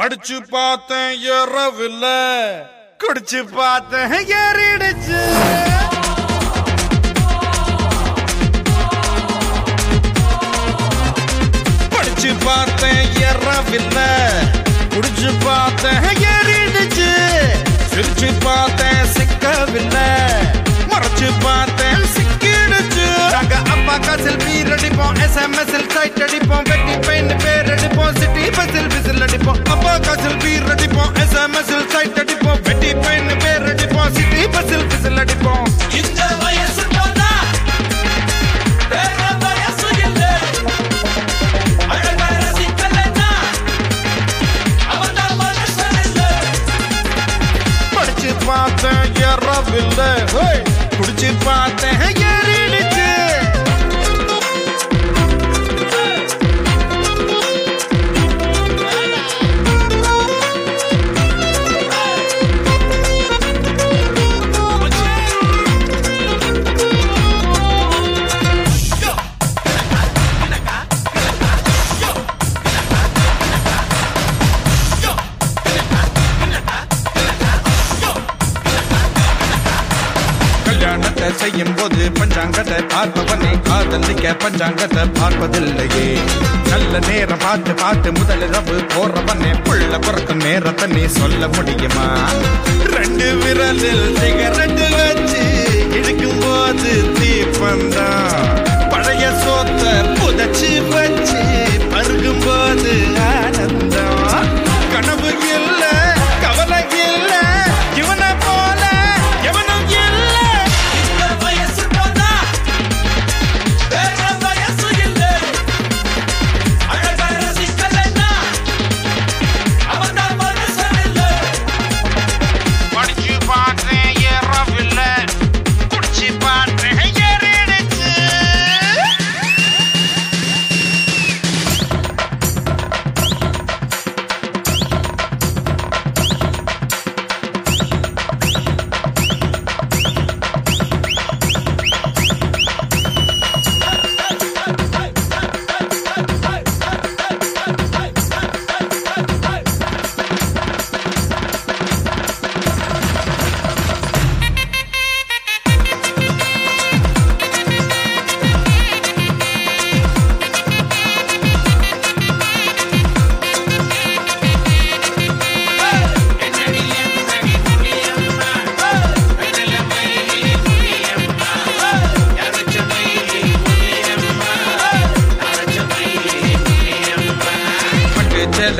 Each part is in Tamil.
படிச்சு பார்த்தேன் ஏறவில்ல குடிச்சு பார்த்தேன் ஏறிடுச்சு. படிச்சு பார்த்தேன் ஏறவில்ல குடிச்சு பார்த்தேன் ஏறிடுச்சு. சிரிச்சு பார்த்தேன் சிக்கவில்லை. மறைச்சு பார்த்தேன் சிக்க நாங்க அப்பா செல்ஃபி அடிப்போம் எஸ்எம்எஸ் சைட் அடிப்போம் வெட்டி பெயின் பேர் அடிப்போம் சிட்டி பஸ்ஸில் விசில் அடிப்போம் அப்பா செல்ஃபி அடிப்போம் எஸ்எம்எஸ் சைட் அடிப்போம் வெட்டி பெயின் பேர் அடிப்போம் சிட்டி பஸ்ஸில் விசில் அடிப்போம் இந்த வயசு போனா வேற வயசு இல்ல அழகா ரசிக்கலன்னா அவன்தான் மனுஷன் இல்ல படிச்சு பார்த்தேன் ஏறவில்லை ஹோய். குடிச்சு பார்த்தேன் ஏறிடுச்சு கல்யாணத்தை செய்யும் போது பஞ்சாங்கத்தை பார்ப்பவனே காதலிக்க பஞ்சாங்கத்தை பார்ப்பதில்லையே. நல்ல நேரம் பார்த்து பார்த்து முதலிரவு போறவனே புள்ள பிறக்கும் நேரத்தை நீ சொல்ல முடியுமா? ரெண்டு விரலில் சிகரெட்டு வச்சு இழுக்கும் போது தீப்பந்தான்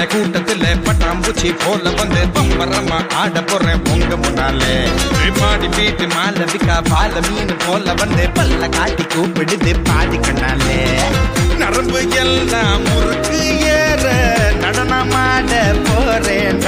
இந்த கூட்டத்துல பட்டாம்பூச்சி போல வந்து பம்பரமா ஆட போறேன் பொங்க முன்னாலே. பாடி பீட்டு மாலவிக்கா பால மீன் போல வந்து பல்ல காட்டி கூப்பிடுது பாடி கண்ணாலே. நரம்பு எல்லாம் முறுக்கு ஏற நடனமாட போறேன்